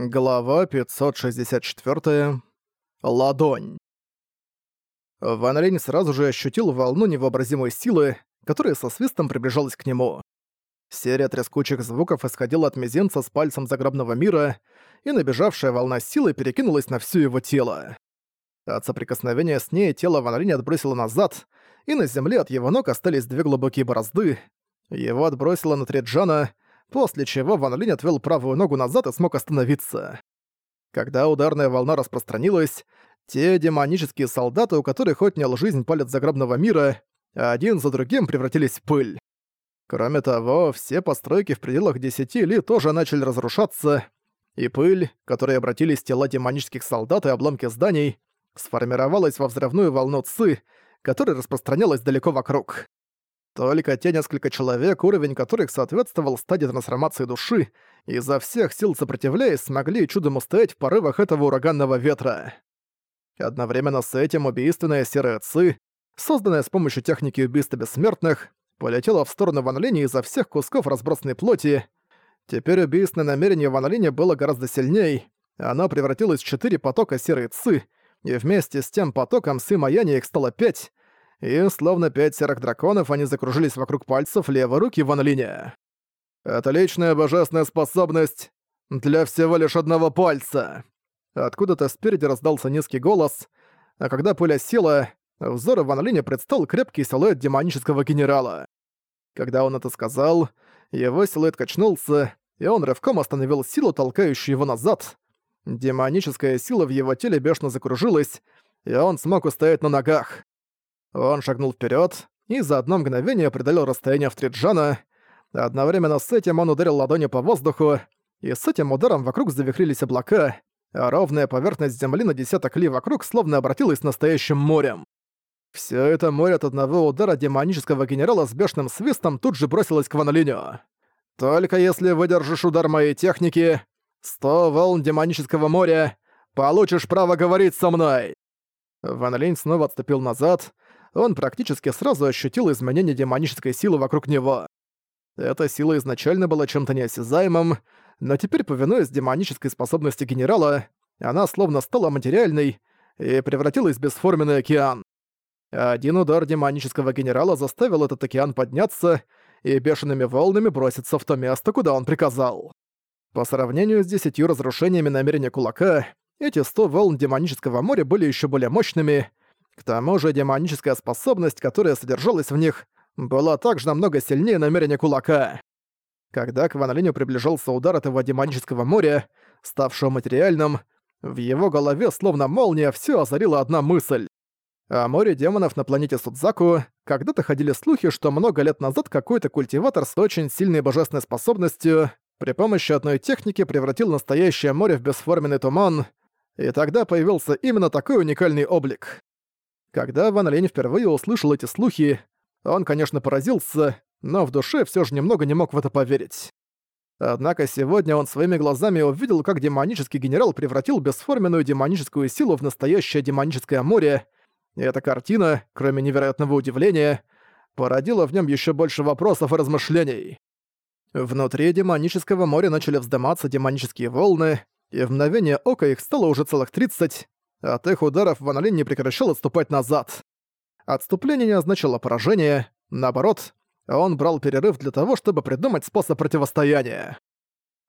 Глава 564. Ладонь. Ван Линь сразу же ощутил волну невообразимой силы, которая со свистом приближалась к нему. Серия трескучих звуков исходила от мизинца с пальцем загробного мира, и набежавшая волна силы перекинулась на всё его тело. От соприкосновения с ней тело Ван Линь отбросило назад, и на земле от его ног остались две глубокие борозды. Его отбросило на Треджана, после чего Ван Линь отвел правую ногу назад и смог остановиться. Когда ударная волна распространилась, те демонические солдаты, у которых отнял жизнь палец загробного мира, один за другим превратились в пыль. Кроме того, все постройки в пределах десяти ли тоже начали разрушаться, и пыль, которой обратились тела демонических солдат и обломки зданий, сформировалась во взрывную волну Ци, которая распространялась далеко вокруг. Только те несколько человек, уровень которых соответствовал стадии трансформации души, изо всех сил сопротивляясь, смогли чудом устоять в порывах этого ураганного ветра. Одновременно с этим убийственная серая ци, созданная с помощью техники убийства бессмертных, полетела в сторону Ван Линя изо всех кусков разбросанной плоти. Теперь убийственное намерение Ван Линя было гораздо сильней, оно превратилось в четыре потока серой ци, и вместе с тем потоком сы Маяни их стало пять, и, словно пять серых драконов, они закружились вокруг пальцев левой руки Ван Линя. «Отличная божественная способность для всего лишь одного пальца!» Откуда-то спереди раздался низкий голос, а когда пуля села, взору Ван Линя предстал крепкий силуэт демонического генерала. Когда он это сказал, его силуэт качнулся, и он рывком остановил силу, толкающую его назад. Демоническая сила в его теле бешено закружилась, и он смог устоять на ногах. Он шагнул вперед и за одно мгновение преодолел расстояние в Триджана. Одновременно с этим он ударил ладонью по воздуху, и с этим ударом вокруг завихрились облака, а ровная поверхность земли на десяток ли вокруг словно обратилась настоящим морем. Все это море от одного удара демонического генерала с бешеным свистом тут же бросилось к Ван Линю. «Только если выдержишь удар моей техники, сто волн демонического моря, получишь право говорить со мной!» Ван снова отступил назад, он практически сразу ощутил изменение демонической силы вокруг него. Эта сила изначально была чем-то неосязаемым, но теперь, повинуясь демонической способности генерала, она словно стала материальной и превратилась в бесформенный океан. Один удар демонического генерала заставил этот океан подняться и бешеными волнами броситься в то место, куда он приказал. По сравнению с десятью разрушениями намерения кулака, эти сто волн демонического моря были еще более мощными, к тому же демоническая способность, которая содержалась в них, была также намного сильнее намерения кулака. Когда к Ван Линю приближался удар этого демонического моря, ставшего материальным, в его голове словно молния все озарила одна мысль. О море демонов на планете Судзаку когда-то ходили слухи, что много лет назад какой-то культиватор с очень сильной божественной способностью при помощи одной техники превратил настоящее море в бесформенный туман, и тогда появился именно такой уникальный облик. Когда Ван Лень впервые услышал эти слухи, он, конечно, поразился, но в душе все же немного не мог в это поверить. Однако сегодня он своими глазами увидел, как демонический генерал превратил бесформенную демоническую силу в настоящее демоническое море, и эта картина, кроме невероятного удивления, породила в нем еще больше вопросов и размышлений. Внутри демонического моря начали вздыматься демонические волны, и в мгновение ока их стало уже целых тридцать. От их ударов Ван Линь не прекращал отступать назад. Отступление не означало поражение, наоборот, он брал перерыв для того, чтобы придумать способ противостояния.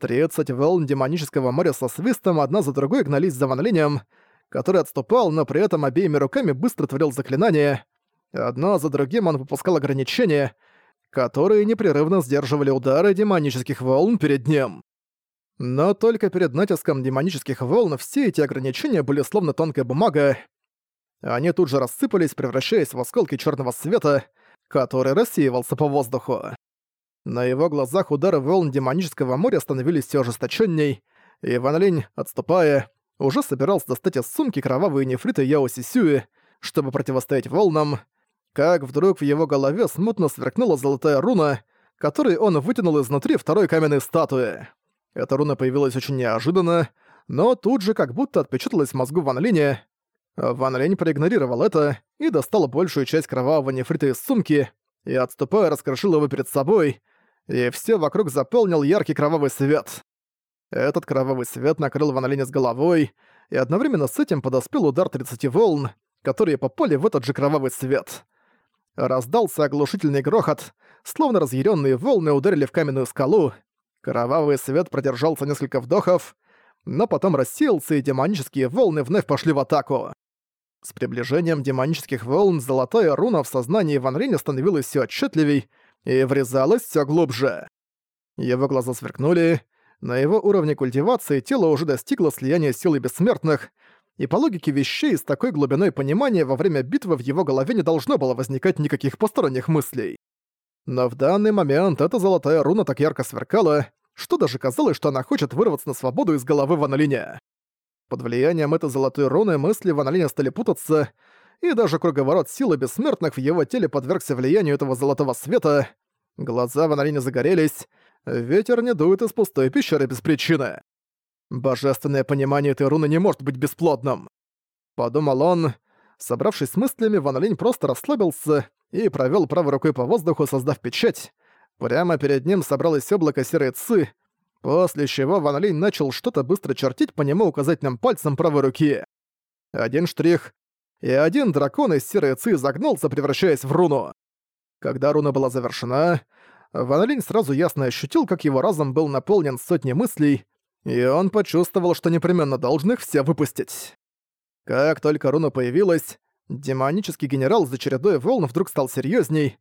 Тридцать волн демонического моря со свистом одна за другой гнались за Ван Линем, который отступал, но при этом обеими руками быстро творил заклинания. Одно за другим он выпускал ограничения, которые непрерывно сдерживали удары демонических волн перед ним. Но только перед натиском демонических волн все эти ограничения были словно тонкая бумага. Они тут же рассыпались, превращаясь в осколки черного света, который рассеивался по воздуху. На его глазах удары волн демонического моря становились все ожесточенней, и Ван Линь, отступая, уже собирался достать из сумки кровавые нефриты Яо Сисюи, чтобы противостоять волнам, как вдруг в его голове смутно сверкнула золотая руна, которую он вытянул изнутри второй каменной статуи. Эта руна появилась очень неожиданно, но тут же как будто отпечаталась в мозгу Ван Линя. Ван Линь проигнорировал это и достал большую часть кровавого нефрита из сумки и, отступая, раскрошил его перед собой, и все вокруг заполнил яркий кровавый свет. Этот кровавый свет накрыл Ван Линя с головой, и одновременно с этим подоспел удар 30 волн, которые попали в этот же кровавый свет. Раздался оглушительный грохот, словно разъяренные волны ударили в каменную скалу. Кровавый свет продержался несколько вдохов, но потом рассеялся, и демонические волны вновь пошли в атаку. С приближением демонических волн золотая руна в сознании Ван Линя становилась все отчетливей и врезалась все глубже. Его глаза сверкнули, на его уровне культивации тело уже достигло слияния силы бессмертных, и по логике вещей с такой глубиной понимания во время битвы в его голове не должно было возникать никаких посторонних мыслей. Но в данный момент эта золотая руна так ярко сверкала, что даже казалось, что она хочет вырваться на свободу из головы Ван. Под влиянием этой золотой руны мысли Ван стали путаться, и даже круговорот силы бессмертных в его теле подвергся влиянию этого золотого света. Глаза Ван загорелись, ветер не дует из пустой пещеры без причины. Божественное понимание этой руны не может быть бесплодным. Подумал он. Собравшись с мыслями, Ван просто расслабился и провёл правой рукой по воздуху, создав печать. Прямо перед ним собралось облако серой ци, после чего Ван Линь начал что-то быстро чертить по нему указательным пальцем правой руки. Один штрих, и один дракон из серой ци загнулся, превращаясь в руну. Когда руна была завершена, Ван Линь сразу ясно ощутил, как его разум был наполнен сотней мыслей, и он почувствовал, что непременно должен их все выпустить. Как только руна появилась, демонический генерал за чередой волн вдруг стал серьезней.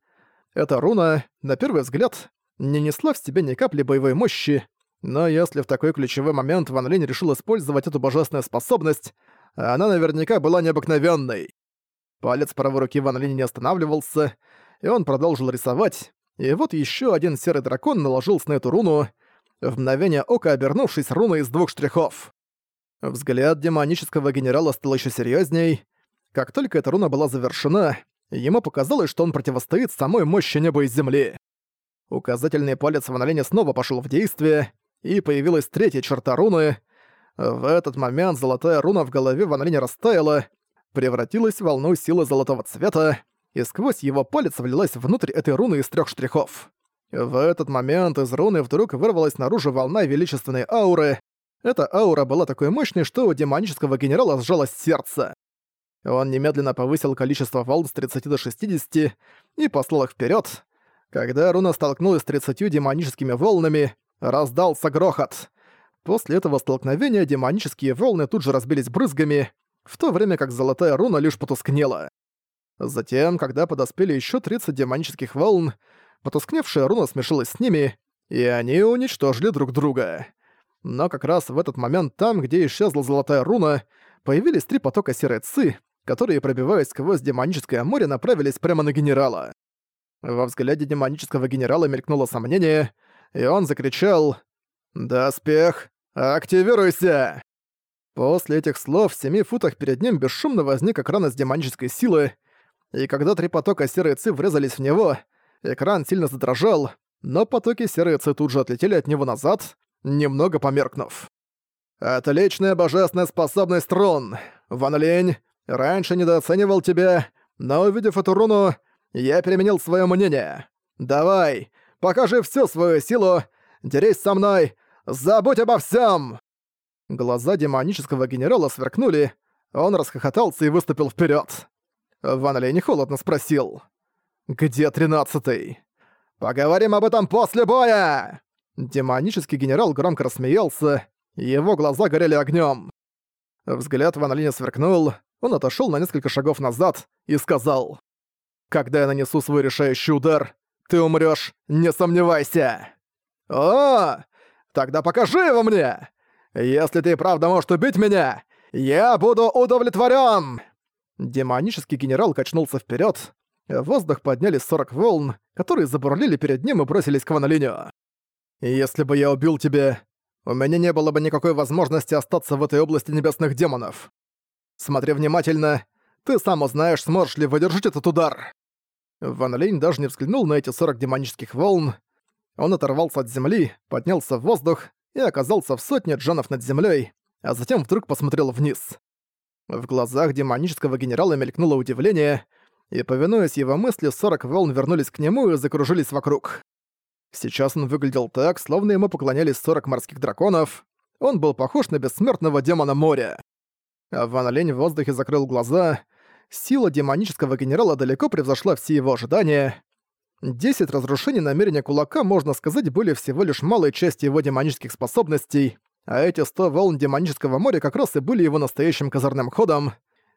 Эта руна, на первый взгляд, не несла в себе ни капли боевой мощи, но если в такой ключевой момент Ван Линь решил использовать эту божественную способность, она наверняка была необыкновенной. Палец правой руки Ван Линь не останавливался, и он продолжил рисовать, и вот еще один серый дракон наложился на эту руну, в мгновение ока обернувшись руной из двух штрихов. Взгляд демонического генерала стал еще серьезней. Как только эта руна была завершена, ему показалось, что он противостоит самой мощи неба и земли. Указательный палец в снова пошел в действие, и появилась третья черта руны. В этот момент золотая руна в голове Ван растаяла, превратилась в волну силы золотого цвета, и сквозь его палец влилась внутрь этой руны из трех штрихов. В этот момент из руны вдруг вырвалась наружу волна величественной ауры. Эта аура была такой мощной, что у демонического генерала сжалось сердце. Он немедленно повысил количество волн с 30 до 60 и послал их вперед. Когда руна столкнулась с 30 демоническими волнами, раздался грохот. После этого столкновения демонические волны тут же разбились брызгами, в то время как золотая руна лишь потускнела. Затем, когда подоспели еще 30 демонических волн, потускневшая руна смешалась с ними, и они уничтожили друг друга. Но как раз в этот момент там, где исчезла золотая руна, появились три потока серой которые, пробиваясь сквозь демоническое море, направились прямо на генерала. Во взгляде демонического генерала мелькнуло сомнение, и он закричал «Доспех, активируйся!» После этих слов в семи футах перед ним бесшумно возник экран из демонической силы, и когда три потока серой ци врезались в него, Экран сильно задрожал, но потоки серой ци тут же отлетели от него назад, немного померкнув. «Отличная божественная способность рун! Ван Лень, раньше недооценивал тебя, но увидев эту руну, я переменил свое мнение. Давай, покажи всю свою силу, дерись со мной, забудь обо всем! Глаза демонического генерала сверкнули, он расхохотался и выступил вперед. Ван Лень холодно спросил. «Где тринадцатый?» «Поговорим об этом после боя!» Демонический генерал громко рассмеялся, его глаза горели огнем. Взгляд Ван Линя сверкнул, он отошел на несколько шагов назад и сказал, «Когда я нанесу свой решающий удар, ты умрешь, не сомневайся!» «О, тогда покажи его мне! Если ты правда можешь убить меня, я буду удовлетворен! Демонический генерал качнулся вперед, в воздух поднялись 40 волн, которые забурлили перед ним и бросились к Ванолиню. «Если бы я убил тебя, у меня не было бы никакой возможности остаться в этой области небесных демонов. Смотри внимательно, ты сам узнаешь, сможешь ли выдержать этот удар». Ван Линь даже не взглянул на эти 40 демонических волн. Он оторвался от земли, поднялся в воздух и оказался в сотне джанов над землей, а затем вдруг посмотрел вниз. В глазах демонического генерала мелькнуло удивление — и, повинуясь его мысли, 40 волн вернулись к нему и закружились вокруг. Сейчас он выглядел так, словно ему поклонялись 40 морских драконов. Он был похож на бессмертного демона моря. А Ван Лень в воздухе закрыл глаза. Сила демонического генерала далеко превзошла все его ожидания. Десять разрушений намерения кулака, можно сказать, были всего лишь малой частью его демонических способностей, а эти сто волн демонического моря как раз и были его настоящим козырным ходом.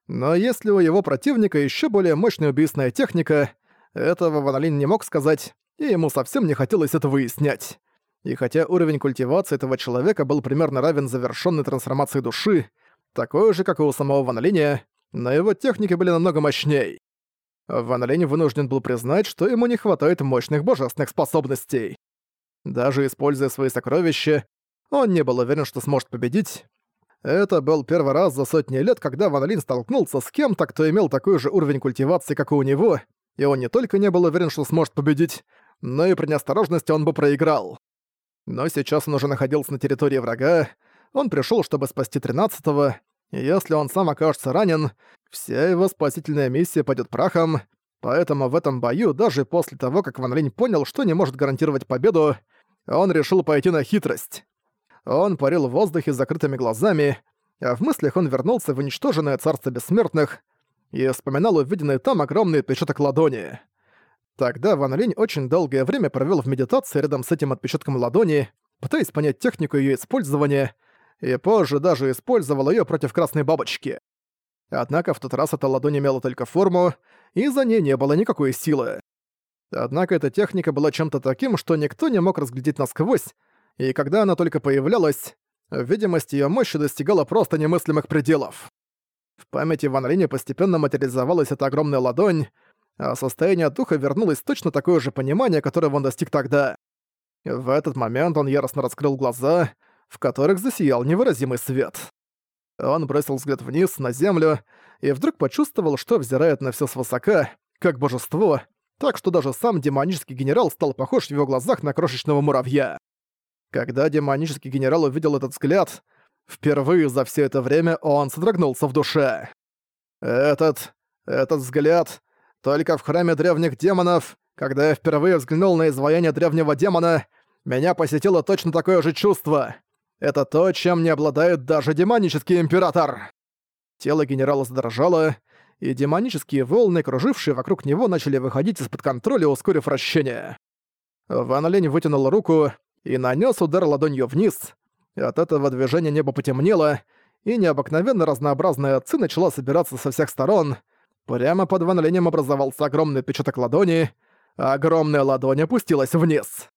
Но если у его противника еще более мощная убийственная техника, этого Ван Линь не мог сказать, и ему совсем не хотелось это выяснять. И хотя уровень культивации этого человека был примерно равен завершенной трансформации души, такой же, как и у самого Ван Линя, но его техники были намного мощней. Ван Линь вынужден был признать, что ему не хватает мощных божественных способностей. Даже используя свои сокровища, он не был уверен, что сможет победить. Это был первый раз за сотни лет, когда Ван Линь столкнулся с кем-то, кто имел такой же уровень культивации, как и у него, и он не только не был уверен, что сможет победить, но и при неосторожности он бы проиграл. Но сейчас он уже находился на территории врага, он пришел, чтобы спасти тринадцатого, и если он сам окажется ранен, вся его спасительная миссия пойдет прахом, поэтому в этом бою, даже после того, как Ван Линь понял, что не может гарантировать победу, он решил пойти на хитрость. Он парил в воздухе с закрытыми глазами, а в мыслях он вернулся в уничтоженное царство бессмертных и вспоминал увиденный там огромный отпечаток ладони. Тогда Ван Линь очень долгое время провел в медитации рядом с этим отпечатком ладони, пытаясь понять технику ее использования, и позже даже использовал ее против красной бабочки. Однако в тот раз эта ладонь имела только форму, и за ней не было никакой силы. Однако эта техника была чем-то таким, что никто не мог разглядеть насквозь, и когда она только появлялась, видимость ее мощи достигала просто немыслимых пределов. В памяти Ван Линя постепенно материализовалась эта огромная ладонь, а состояние духа вернулось точно такое же понимание, которое он достиг тогда. В этот момент он яростно раскрыл глаза, в которых засиял невыразимый свет. Он бросил взгляд вниз, на землю, и вдруг почувствовал, что взирает на всё свысока, как божество, так что даже сам демонический генерал стал похож в его глазах на крошечного муравья. Когда демонический генерал увидел этот взгляд, впервые за все это время он содрогнулся в душе. Этот... этот взгляд только в храме древних демонов, когда я впервые взглянул на изваяние древнего демона, меня посетило точно такое же чувство. Это то, чем не обладает даже демонический император. Тело генерала задрожало, и демонические волны, кружившие вокруг него, начали выходить из-под контроля, ускорив вращение. Ван Лень вытянул руку и нанес удар ладонью вниз. От этого движения небо потемнело, и необыкновенно разнообразная ци начала собираться со всех сторон — Прямо под Ван Линем образовался огромный отпечаток ладони, а огромная ладонь опустилась вниз.